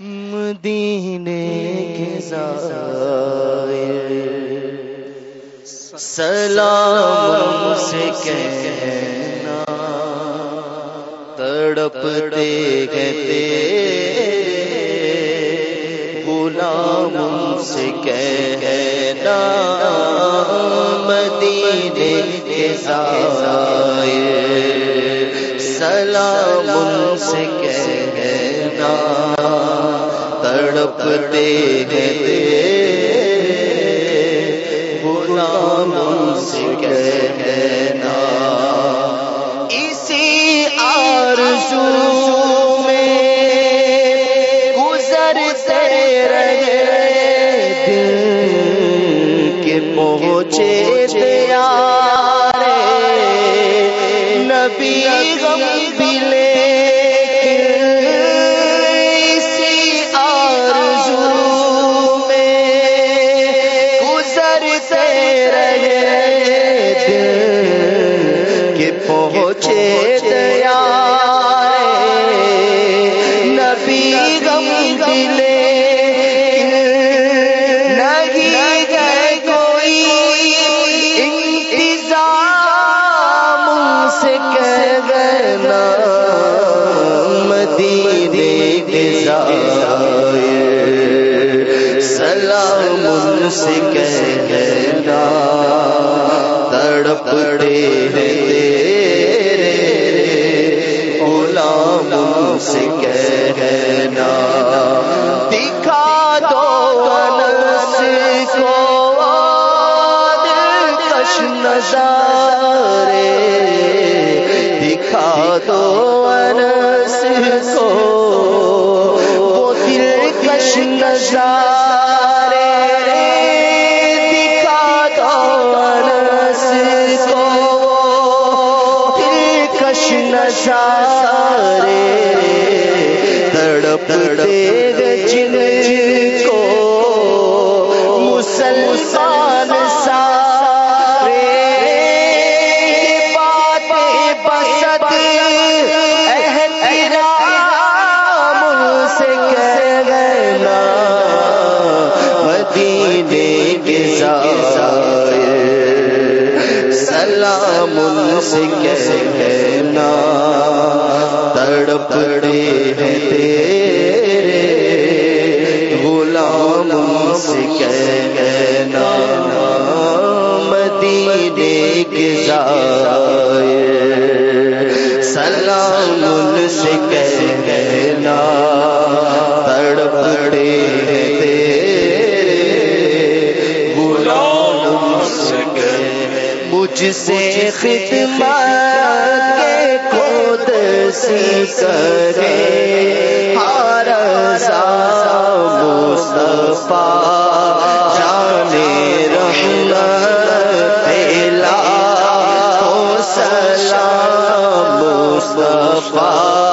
مدینے کے زائر سلام سے کہنا۔ تڑپتے کہتے۔ غلام سے کہنا۔ مدینے کے زائر تڑپتے گئے غلام سے کہنا اسی آرزو میں گزرتے رہے دل کے پہنچے پہنچے دیا نبی غم دلے سے گنا مدینے کے سلام سے کہہ گنا تڑپڑے سے کہنا۔ دکھا دو انس کو دلکش نظارے۔ دکھا دو انس کو وہ دلکش نظارے۔ دکھا دو انس کو دلکش نظارے۔ تڑپ دے جن کو مسلمان سارے باتیں بسد احترام سے کہنا مدینے کے زائر سلام سے کہنا سلام سے کہنا تڑپڑے ہیں تیرے غلام مجھ سے خدمت کے خود سی کرے۔ ہر مصطفیٰ سلام